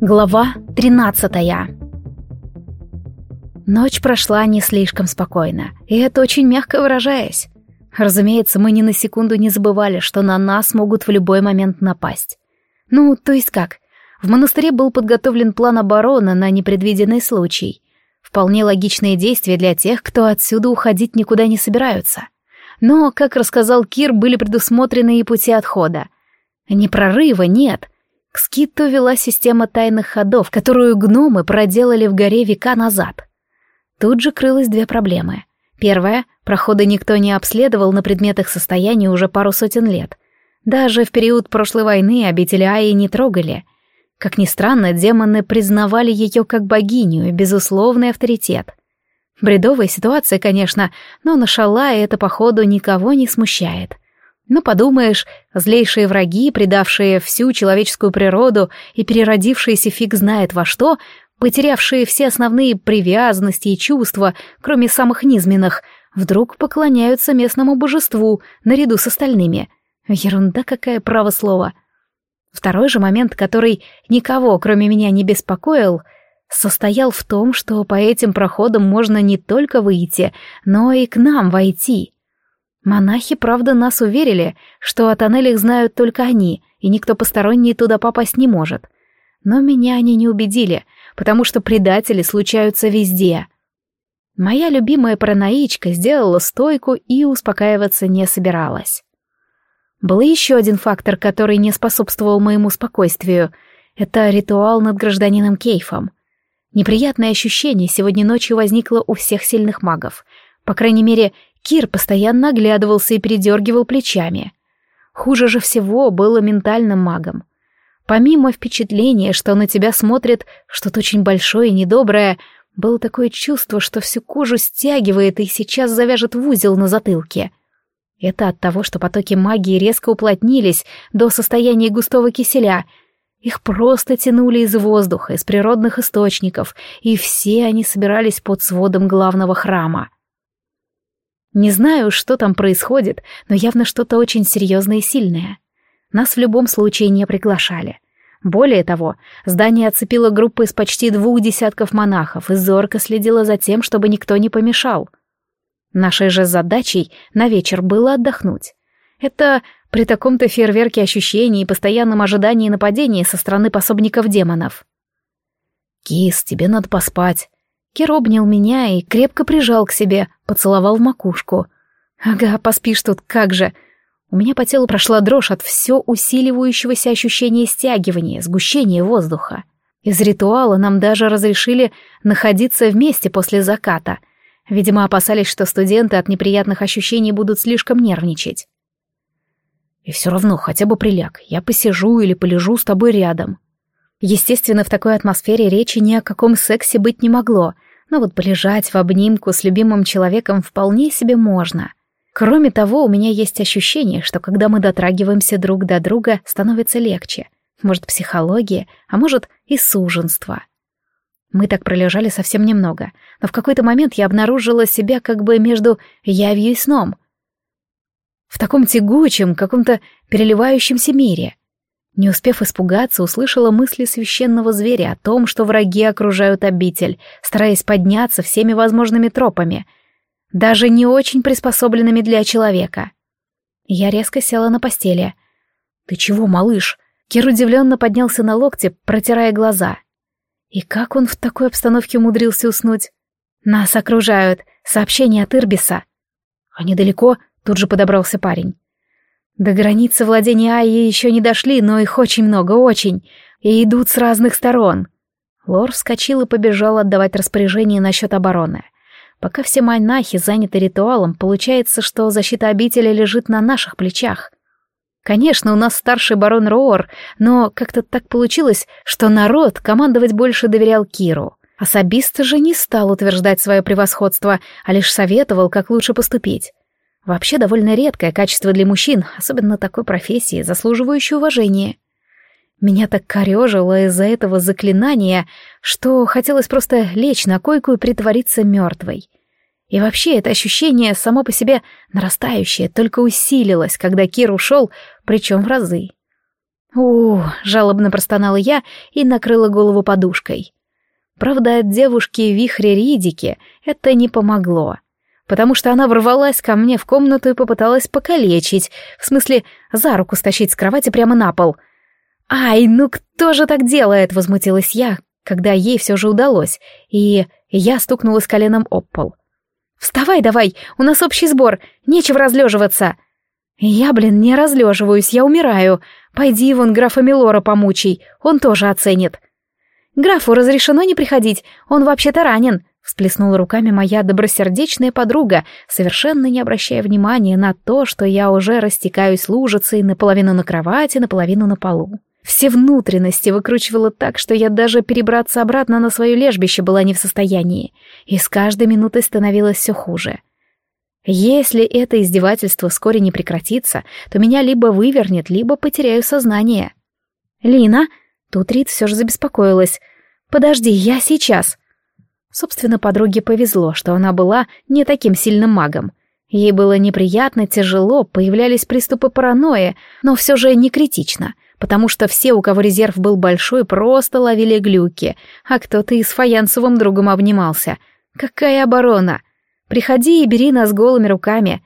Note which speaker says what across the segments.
Speaker 1: Глава 13 Ночь прошла не слишком спокойно, и это очень мягко выражаясь. Разумеется, мы ни на секунду не забывали, что на нас могут в любой момент напасть. Ну, то есть как? В монастыре был подготовлен план обороны на непредвиденный случай. Вполне логичные действия для тех, кто отсюда уходить никуда не собираются. Но, как рассказал Кир, были предусмотрены и пути отхода. Не прорыва, нет — к скиту вела система тайных ходов, которую гномы проделали в горе века назад. Тут же крылось две проблемы. Первая — проходы никто не обследовал на предмет их состояния уже пару сотен лет. Даже в период прошлой войны обители Аи не трогали. Как ни странно, демоны признавали ее как богиню и безусловный авторитет. Бредовая ситуация, конечно, но на Шалае это, походу, никого не смущает — ну, подумаешь, злейшие враги, предавшие всю человеческую природу и переродившиеся фиг знает во что, потерявшие все основные привязанности и чувства, кроме самых низменных, вдруг поклоняются местному божеству наряду с остальными. Ерунда какая, право слово. Второй же момент, который никого, кроме меня, не беспокоил, состоял в том, что по этим проходам можно не только выйти, но и к нам войти — Монахи, правда, нас уверили, что о тоннелях знают только они, и никто посторонний туда попасть не может. Но меня они не убедили, потому что предатели случаются везде. Моя любимая параноичка сделала стойку и успокаиваться не собиралась. Был еще один фактор, который не способствовал моему спокойствию. Это ритуал над гражданином Кейфом. Неприятное ощущение сегодня ночью возникло у всех сильных магов. По крайней мере, Кир постоянно оглядывался и передергивал плечами. Хуже же всего было ментальным магом. Помимо впечатления, что на тебя смотрит что-то очень большое и недоброе, было такое чувство, что всю кожу стягивает и сейчас завяжет в узел на затылке. Это от того, что потоки магии резко уплотнились до состояния густого киселя. Их просто тянули из воздуха, из природных источников, и все они собирались под сводом главного храма. Не знаю, что там происходит, но явно что-то очень серьезное и сильное. Нас в любом случае не приглашали. Более того, здание оцепило группу из почти двух десятков монахов и зорко следило за тем, чтобы никто не помешал. Нашей же задачей на вечер было отдохнуть. Это при таком-то фейерверке ощущений и постоянном ожидании нападения со стороны пособников демонов. «Кис, тебе надо поспать», Кир обнял меня и крепко прижал к себе, поцеловал в макушку. «Ага, поспишь тут, как же!» У меня по телу прошла дрожь от все усиливающегося ощущения стягивания, сгущения воздуха. Из ритуала нам даже разрешили находиться вместе после заката. Видимо, опасались, что студенты от неприятных ощущений будут слишком нервничать. И все равно хотя бы приляг, я посижу или полежу с тобой рядом. Естественно, в такой атмосфере речи ни о каком сексе быть не могло — но вот полежать в обнимку с любимым человеком вполне себе можно. Кроме того, у меня есть ощущение, что когда мы дотрагиваемся друг до друга, становится легче. Может, психология, а может и суженство. Мы так пролежали совсем немного, но в какой-то момент я обнаружила себя как бы между явью и сном. В таком тягучем, каком-то переливающемся мире — не успев испугаться, услышала мысли священного зверя о том, что враги окружают обитель, стараясь подняться всеми возможными тропами, даже не очень приспособленными для человека. Я резко села на постели. «Ты чего, малыш?» Кир удивленно поднялся на локте, протирая глаза. И как он в такой обстановке умудрился уснуть? «Нас окружают. Сообщение от Ирбиса». «А недалеко?» — тут же подобрался парень. До границы владения Айи еще не дошли, но их очень много, очень, и идут с разных сторон. Лор вскочил и побежал отдавать распоряжение насчет обороны. Пока все монахи заняты ритуалом, получается, что защита обители лежит на наших плечах. Конечно, у нас старший барон Роор, но как-то так получилось, что народ командовать больше доверял Киру. Особист же не стал утверждать свое превосходство, а лишь советовал, как лучше поступить. Вообще довольно редкое качество для мужчин, особенно такой профессии, заслуживающей уважения. Меня так корежило из-за этого заклинания, что хотелось просто лечь на койку и притвориться мертвой. И вообще это ощущение само по себе нарастающее только усилилось, когда Кир ушел, причем в разы. У, жалобно простонала я и накрыла голову подушкой. Правда, от девушки вихре Ридики это не помогло, потому что она ворвалась ко мне в комнату и попыталась покалечить, в смысле за руку стащить с кровати прямо на пол. «Ай, ну кто же так делает?» — возмутилась я, когда ей все же удалось, и я стукнулась коленом об пол. «Вставай давай, у нас общий сбор, нечего разлеживаться!» «Я, блин, не разлеживаюсь, я умираю. Пойди вон графа Милора помучай, он тоже оценит». «Графу разрешено не приходить, он вообще-то ранен», — всплеснула руками моя добросердечная подруга, совершенно не обращая внимания на то, что я уже растекаюсь лужицей наполовину на кровати, наполовину на полу. Все внутренности выкручивало так, что я даже перебраться обратно на свое лежбище была не в состоянии, и с каждой минутой становилось все хуже. Если это издевательство вскоре не прекратится, то меня либо вывернет, либо потеряю сознание. «Лина?» Тут Рит все же забеспокоилась. «Подожди, я сейчас». Собственно, подруге повезло, что она была не таким сильным магом. Ей было неприятно, тяжело, появлялись приступы паранойи, но все же не критично, потому что все, у кого резерв был большой, просто ловили глюки, а кто-то и с фаянсовым другом обнимался. Какая оборона! Приходи и бери нас голыми руками.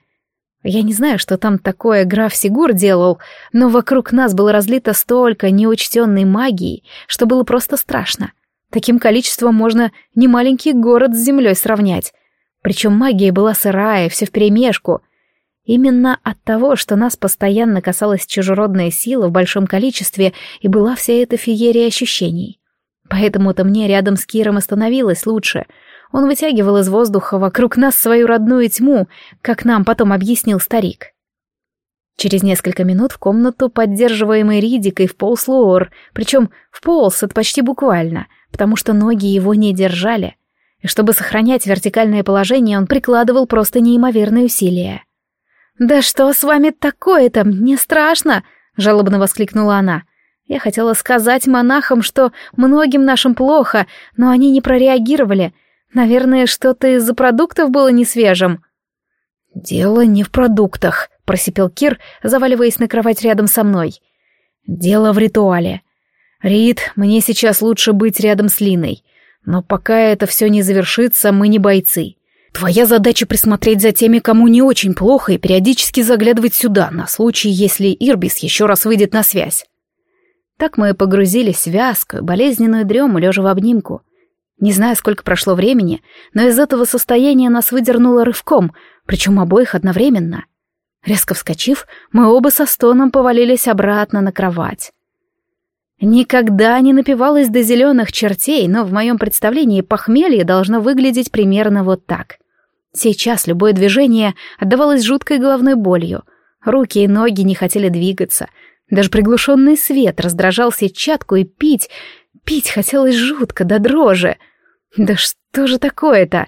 Speaker 1: Я не знаю, что там такое граф Сигур делал, но вокруг нас было разлито столько неучтенной магии, что было просто страшно. Таким количеством можно немаленький город с землей сравнять. Причем магия была сырая, все вперемешку. Именно от того, что нас постоянно касалась чужеродная сила в большом количестве, и была вся эта феерия ощущений. Поэтому-то мне рядом с Киром остановилось лучше — он вытягивал из воздуха вокруг нас свою родную тьму, как нам потом объяснил старик. Через несколько минут в комнату, поддерживаемой Ридикой, вполз Лоор, причем вполз это почти буквально, потому что ноги его не держали. И чтобы сохранять вертикальное положение, он прикладывал просто неимоверные усилия. «Да что с вами такое-то? Мне страшно!» — жалобно воскликнула она. Я хотела сказать монахам, что многим нашим плохо, но они не прореагировали — Наверное, что-то из-за продуктов было не свежим. «Дело не в продуктах», — просипел Кир, заваливаясь на кровать рядом со мной. «Дело в ритуале. Рид, мне сейчас лучше быть рядом с Линой. Но пока это все не завершится, мы не бойцы. Твоя задача присмотреть за теми, кому не очень плохо, и периодически заглядывать сюда, на случай, если Ирбис еще раз выйдет на связь». Так мы погрузились в вязкую, болезненную дрему, лежа в обнимку — не знаю, сколько прошло времени, но из этого состояния нас выдернуло рывком, причем обоих одновременно. Резко вскочив, мы оба со стоном повалились обратно на кровать. Никогда не напивалась до зеленых чертей, но в моем представлении похмелье должно выглядеть примерно вот так. Сейчас любое движение отдавалось жуткой головной болью. Руки и ноги не хотели двигаться. Даже приглушенный свет раздражал сетчатку, и пить... Пить хотелось жутко, до дрожи. Да что же такое-то?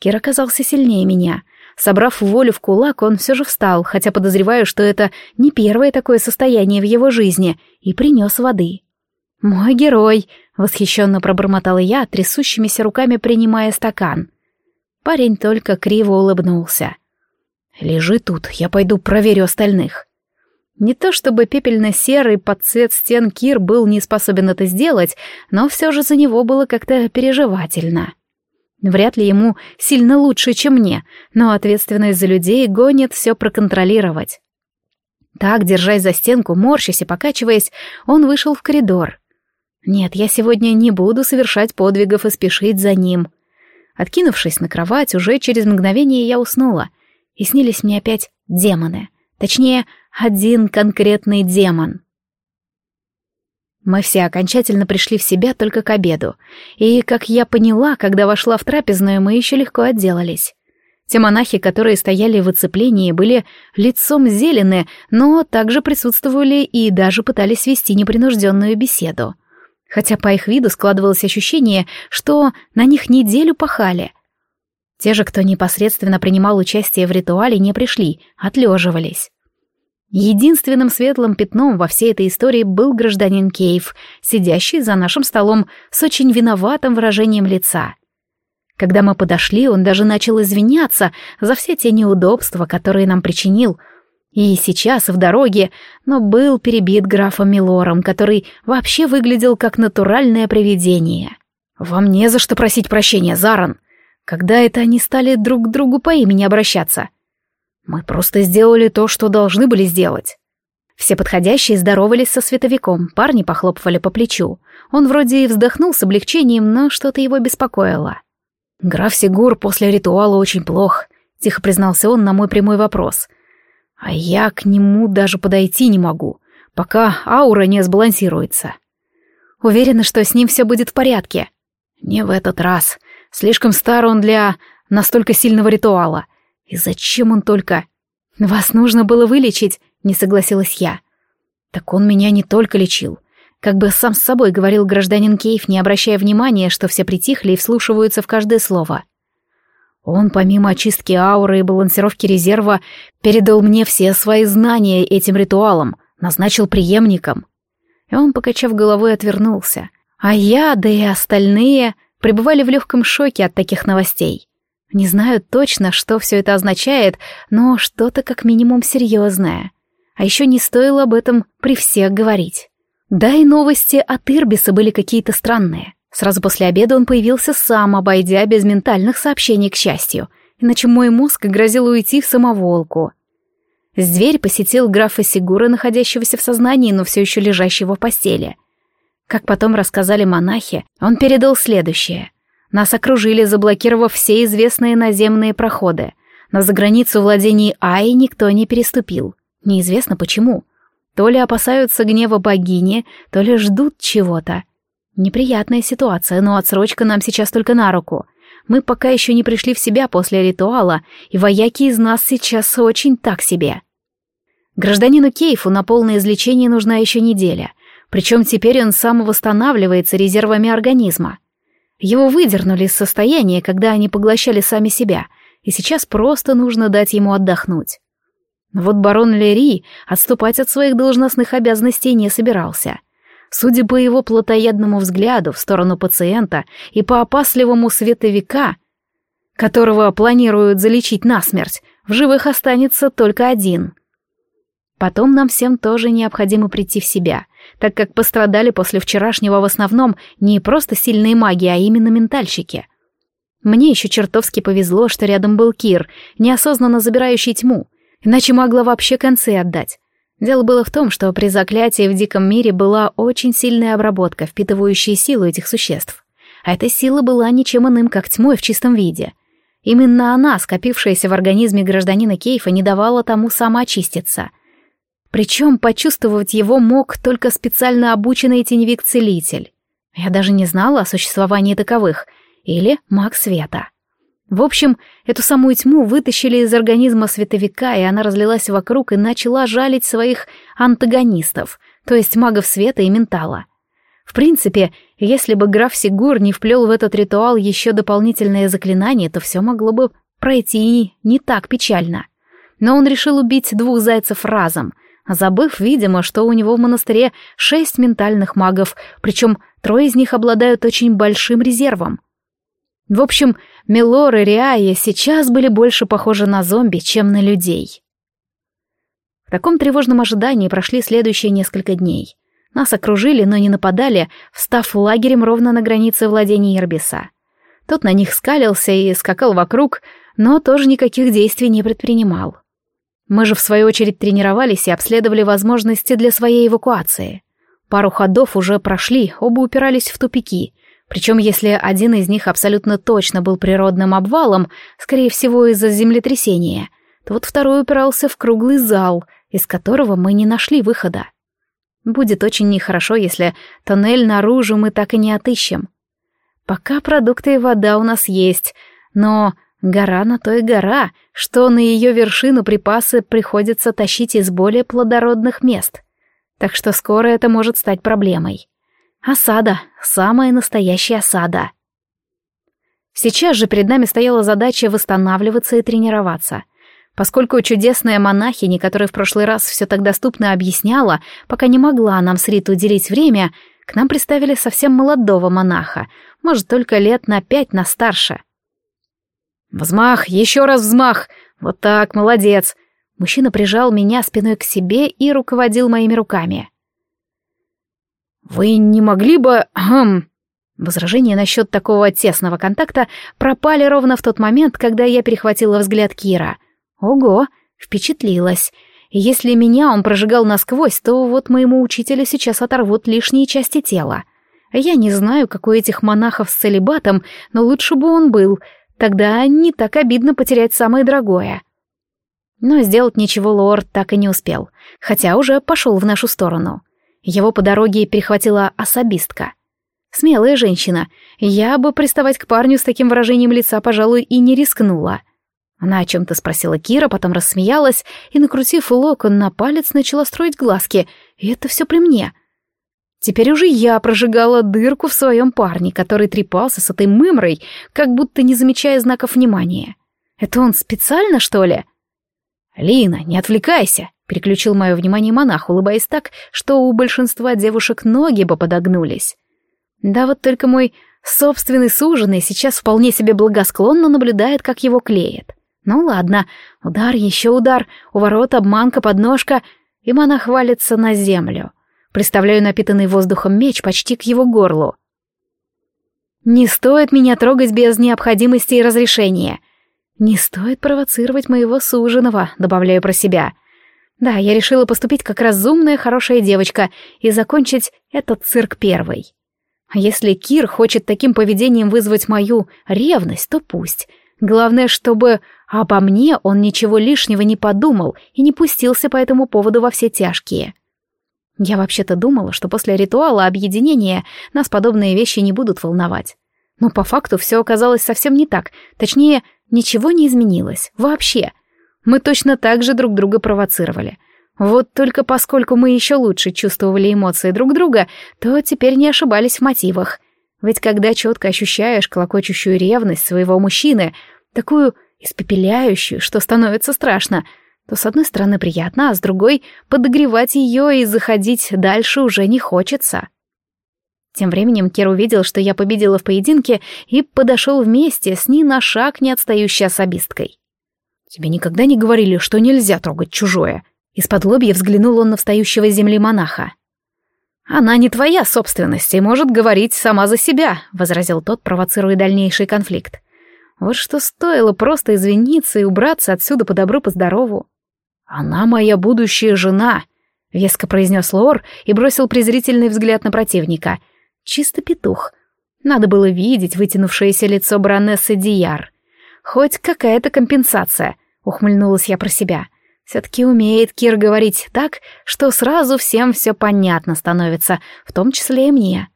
Speaker 1: Кир оказался сильнее меня. Собрав волю в кулак, он все же встал, хотя подозреваю, что это не первое такое состояние в его жизни, и принес воды. «Мой герой!» — восхищенно пробормотала я, трясущимися руками принимая стакан. Парень только криво улыбнулся. «Лежи тут, я пойду проверю остальных». Не то чтобы пепельно-серый под цвет стен Кир был не способен это сделать, но все же за него было как-то переживательно. Вряд ли ему сильно лучше, чем мне, но ответственность за людей гонит все проконтролировать. Так, держась за стенку, морщась и покачиваясь, он вышел в коридор. Нет, я сегодня не буду совершать подвигов и спешить за ним. Откинувшись на кровать, уже через мгновение я уснула, и снились мне опять демоны. Точнее, один конкретный демон. Мы все окончательно пришли в себя только к обеду, и, как я поняла, когда вошла в трапезную, мы еще легко отделались. Те монахи, которые стояли в оцеплении, были лицом зелены, но также присутствовали и даже пытались вести непринужденную беседу. Хотя по их виду складывалось ощущение, что на них неделю пахали. Те же, кто непосредственно принимал участие в ритуале, не пришли, отлеживались. Единственным светлым пятном во всей этой истории был гражданин Кейв, сидящий за нашим столом с очень виноватым выражением лица. Когда мы подошли, он даже начал извиняться за все те неудобства, которые нам причинил. И сейчас в дороге, но был перебит графом Милором, который вообще выглядел как натуральное привидение. «Вам не за что просить прощения, Заран. Когда это они стали друг к другу по имени обращаться? Мы просто сделали то, что должны были сделать». Все подходящие здоровались со световиком, парни похлопывали по плечу. Он вроде и вздохнул с облегчением, но что-то его беспокоило. «Граф Сигур после ритуала очень плох», — тихо признался он на мой прямой вопрос — а я к нему даже подойти не могу, пока аура не сбалансируется. Уверена, что с ним все будет в порядке. Не в этот раз. Слишком стар он для настолько сильного ритуала. И зачем он только... Вас нужно было вылечить, не согласилась я. Так он меня не только лечил. Как бы сам с собой говорил гражданин Кейв, не обращая внимания, что все притихли и вслушиваются в каждое слово. Он, помимо очистки ауры и балансировки резерва, передал мне все свои знания этим ритуалом, назначил преемником. И он, покачав головой, отвернулся. А я, да и остальные, пребывали в легком шоке от таких новостей. Не знаю точно, что все это означает, но что-то как минимум серьезное. А еще не стоило об этом при всех говорить. Да и новости от Ирбиса были какие-то странные. Сразу после обеда он появился сам, обойдя без ментальных сообщений, к счастью, иначе мой мозг грозил уйти в самоволку. С дверь посетил графа Сигура, находящегося в сознании, но все еще лежащего в постели. Как потом рассказали монахи, он передал следующее. Нас окружили, заблокировав все известные наземные проходы. На заграницу владений Аи никто не переступил. Неизвестно почему. То ли опасаются гнева богини, то ли ждут чего-то. Неприятная ситуация, но отсрочка нам сейчас только на руку. Мы пока еще не пришли в себя после ритуала, и вояки из нас сейчас очень так себе. Гражданину Кейфу на полное излечение нужна еще неделя, причем теперь он самовосстанавливается резервами организма. Его выдернули из состояния, когда они поглощали сами себя, и сейчас просто нужно дать ему отдохнуть. Вот барон Лери отступать от своих должностных обязанностей не собирался — Судя по его плотоядному взгляду в сторону пациента и по опасливому световика, которого планируют залечить насмерть, в живых останется только один. Потом нам всем тоже необходимо прийти в себя, так как пострадали после вчерашнего в основном не просто сильные маги, а именно ментальщики. Мне еще чертовски повезло, что рядом был Кир, неосознанно забирающий тьму, иначе могла вообще концы отдать. Дело было в том, что при заклятии в диком мире была очень сильная обработка, впитывающая силу этих существ. А эта сила была ничем иным, как тьмой в чистом виде. Именно она, скопившаяся в организме гражданина Кейфа, не давала тому самоочиститься. Причем почувствовать его мог только специально обученный теневик-целитель. Я даже не знала о существовании таковых. Или маг света. В общем, эту самую тьму вытащили из организма световика, и она разлилась вокруг и начала жалить своих антагонистов, то есть магов света и ментала. В принципе, если бы граф Сигур не вплел в этот ритуал еще дополнительное заклинание, то все могло бы пройти не так печально. Но он решил убить двух зайцев разом, забыв, видимо, что у него в монастыре шесть ментальных магов, причем трое из них обладают очень большим резервом. В общем, Мелор и Риая сейчас были больше похожи на зомби, чем на людей. В таком тревожном ожидании прошли следующие несколько дней. Нас окружили, но не нападали, встав лагерем ровно на границе владений Ирбиса. Тот на них скалился и скакал вокруг, но тоже никаких действий не предпринимал. Мы же, в свою очередь, тренировались и обследовали возможности для своей эвакуации. Пару ходов уже прошли, оба упирались в тупики, причем если один из них абсолютно точно был природным обвалом, скорее всего из-за землетрясения, то вот второй упирался в круглый зал, из которого мы не нашли выхода. Будет очень нехорошо, если тоннель наружу мы так и не отыщем. Пока продукты и вода у нас есть, но гора на то и гора, что на ее вершину припасы приходится тащить из более плодородных мест. Так что скоро это может стать проблемой. Осада, самая настоящая осада. Сейчас же перед нами стояла задача восстанавливаться и тренироваться. Поскольку чудесная монахиня, которая в прошлый раз все так доступно объясняла, пока не могла нам с Рит уделить время, к нам представили совсем молодого монаха, может, только лет на пять на старше. «Взмах, еще раз взмах! Вот так, молодец!» Мужчина прижал меня спиной к себе и руководил моими руками.
Speaker 2: «Вы не могли бы... Хм...» Возражения насчет такого тесного контакта пропали ровно в тот момент, когда я перехватила взгляд Кира.
Speaker 1: Ого, впечатлилась. если меня он прожигал насквозь, то вот моему учителю сейчас оторвут лишние части тела. Я не знаю, как у этих монахов с целебатом, но лучше бы он был. Тогда не так обидно потерять самое дорогое. Но сделать ничего лорд так и не успел, хотя уже пошел в нашу сторону. Его по дороге перехватила особистка — Смелая женщина. Я бы приставать к парню с таким выражением лица, пожалуй, и не рискнула. Она о чем-то спросила Кира, потом рассмеялась и, накрутив локон на палец, начала строить глазки. И это все при мне. Теперь уже я прожигала дырку в своем парне, который трепался с этой мымрой, как будто не замечая знаков внимания. Это он специально, что ли?
Speaker 2: «Лина, не отвлекайся!» — переключил мое внимание монах, улыбаясь так, что у большинства девушек ноги бы подогнулись.
Speaker 1: Да вот только мой собственный суженый сейчас вполне себе благосклонно наблюдает, как его клеит. Ну ладно, удар, еще удар, уворот, обманка, подножка, и монах валится на землю. Представляю напитанный воздухом меч почти к его горлу. Не стоит меня трогать без необходимости и разрешения. Не стоит провоцировать моего суженого, добавляю про себя. Да, я решила поступить как разумная, хорошая девочка и закончить этот цирк первой. А если Кир хочет таким поведением вызвать мою ревность, то пусть. Главное, чтобы обо мне он ничего лишнего не подумал и не пустился по этому поводу во все тяжкие. Я вообще-то думала, что после ритуала объединения нас подобные вещи не будут волновать. Но по факту все оказалось совсем не так. Точнее, ничего не изменилось. Вообще. Мы точно так же друг друга провоцировали — вот только поскольку мы еще лучше чувствовали эмоции друг друга, то теперь не ошибались в мотивах. Ведь когда четко ощущаешь колокочущую ревность своего мужчины, такую испепеляющую, что становится страшно, то с одной стороны приятно, а с другой подогревать ее и заходить дальше уже не хочется. Тем временем Кер увидел, что я победила в поединке и подошел вместе с ни на шаг не отстающей особисткой.
Speaker 2: «Тебе никогда не говорили, что нельзя трогать чужое?»
Speaker 1: Из-под лобья взглянул он на встающего с земли монаха.
Speaker 2: «Она не твоя собственность и может говорить сама за себя», — возразил тот, провоцируя дальнейший конфликт.
Speaker 1: «Вот что стоило просто извиниться и убраться отсюда по добру, по здорову».
Speaker 2: «Она моя будущая жена», — веско произнес Лор и бросил презрительный взгляд на противника.
Speaker 1: «Чисто петух. Надо было видеть вытянувшееся лицо баронессы Дияр. Хоть какая-то компенсация», — ухмыльнулась я про себя. Все-таки умеет Кир говорить так, что сразу всем все понятно становится, в том числе и мне.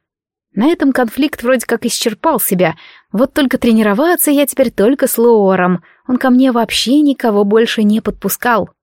Speaker 1: На этом конфликт вроде как исчерпал себя, вот только тренироваться я теперь только с Лоором, он ко мне вообще никого больше не подпускал.